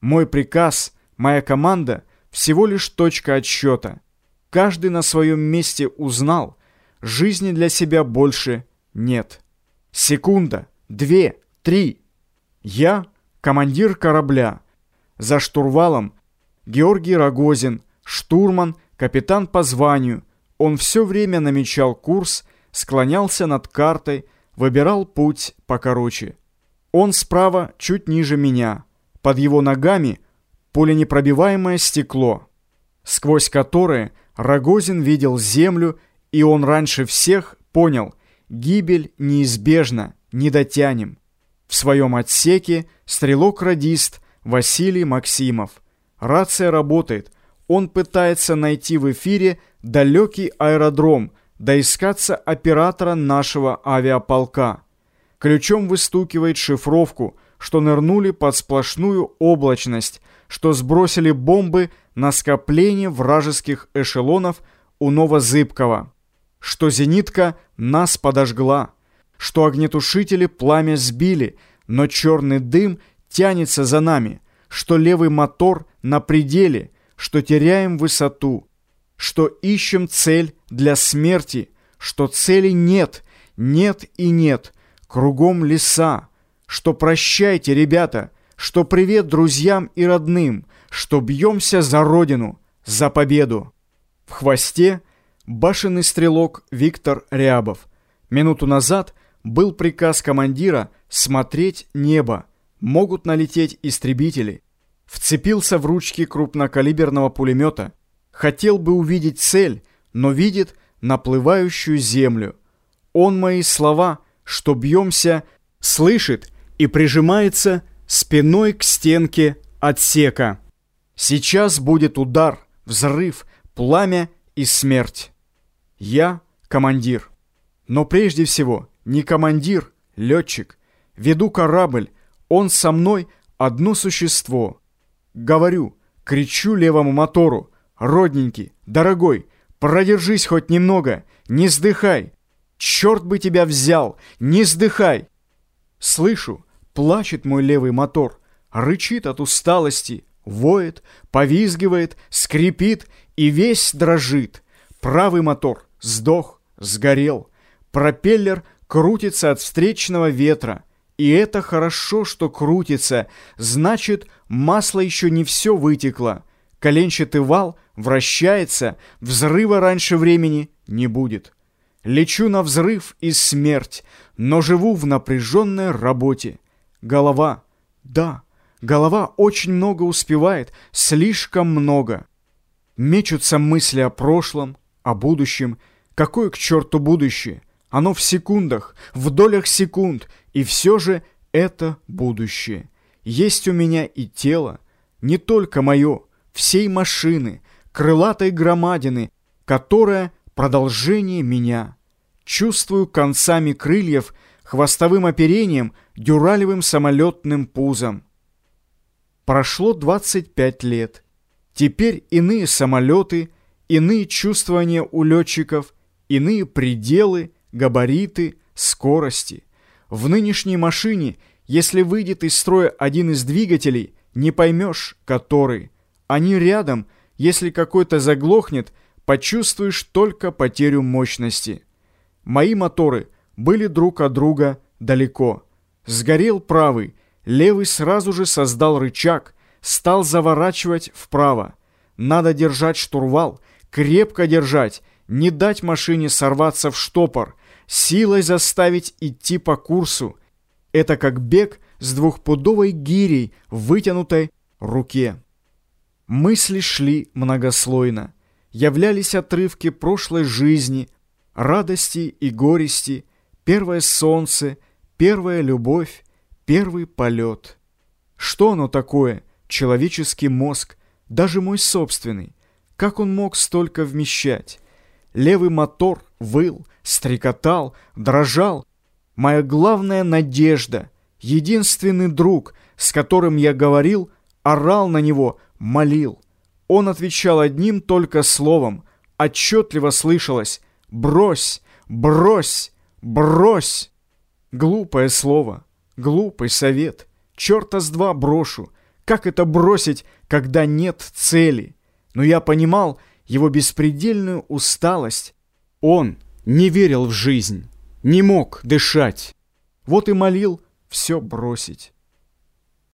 Мой приказ, моя команда — всего лишь точка отсчета. Каждый на своем месте узнал, жизни для себя больше нет. Секунда, две, три. Я — командир корабля. За штурвалом Георгий Рогозин, штурман, капитан по званию. Он все время намечал курс, склонялся над картой, выбирал путь покороче. Он справа чуть ниже меня. Под его ногами пуленепробиваемое стекло, сквозь которое Рогозин видел землю, и он раньше всех понял, гибель неизбежна, не дотянем. В своем отсеке стрелок-радист Василий Максимов. Рация работает. Он пытается найти в эфире далекий аэродром, доискаться оператора нашего авиаполка. Ключом выстукивает шифровку, что нырнули под сплошную облачность, что сбросили бомбы на скопление вражеских эшелонов у Новозыбкова, что зенитка нас подожгла, что огнетушители пламя сбили, но черный дым тянется за нами, что левый мотор на пределе, что теряем высоту, что ищем цель для смерти, что цели нет, нет и нет – Кругом леса. Что прощайте, ребята, что привет друзьям и родным, что бьемся за родину, за победу. В хвосте башенный стрелок Виктор Рябов. Минуту назад был приказ командира смотреть небо. Могут налететь истребители. Вцепился в ручки крупнокалиберного пулемета. Хотел бы увидеть цель, но видит наплывающую землю. Он мои слова что бьемся, слышит и прижимается спиной к стенке отсека. Сейчас будет удар, взрыв, пламя и смерть. Я командир. Но прежде всего не командир, летчик. Веду корабль, он со мной одно существо. Говорю, кричу левому мотору, родненький, дорогой, продержись хоть немного, не сдыхай, Черт бы тебя взял! Не сдыхай!» Слышу, плачет мой левый мотор, рычит от усталости, воет, повизгивает, скрипит и весь дрожит. Правый мотор сдох, сгорел. Пропеллер крутится от встречного ветра. И это хорошо, что крутится, значит, масло еще не все вытекло. Коленчатый вал вращается, взрыва раньше времени не будет. Лечу на взрыв и смерть, но живу в напряженной работе. Голова, да, голова очень много успевает, слишком много. Мечутся мысли о прошлом, о будущем. Какое к черту будущее? Оно в секундах, в долях секунд, и все же это будущее. Есть у меня и тело, не только мое, всей машины, крылатой громадины, которая продолжение меня. Чувствую концами крыльев, хвостовым оперением, дюралевым самолетным пузом. Прошло 25 лет. Теперь иные самолеты, иные чувствования у летчиков, иные пределы, габариты, скорости. В нынешней машине, если выйдет из строя один из двигателей, не поймешь, который. Они рядом, если какой-то заглохнет, почувствуешь только потерю мощности. Мои моторы были друг от друга далеко. Сгорел правый, левый сразу же создал рычаг, стал заворачивать вправо. Надо держать штурвал, крепко держать, не дать машине сорваться в штопор, силой заставить идти по курсу. Это как бег с двухпудовой гирей в вытянутой руке. Мысли шли многослойно являлись отрывки прошлой жизни, радости и горести, первое солнце, первая любовь, первый полет. Что оно такое, человеческий мозг, даже мой собственный? Как он мог столько вмещать? Левый мотор выл, стрекотал, дрожал. Моя главная надежда, единственный друг, с которым я говорил, орал на него, молил. Он отвечал одним только словом. Отчетливо слышалось «Брось! Брось! Брось!» Глупое слово, глупый совет. Черта с два брошу. как это бросить, когда нет цели? Но я понимал его беспредельную усталость. Он не верил в жизнь, не мог дышать. Вот и молил все бросить.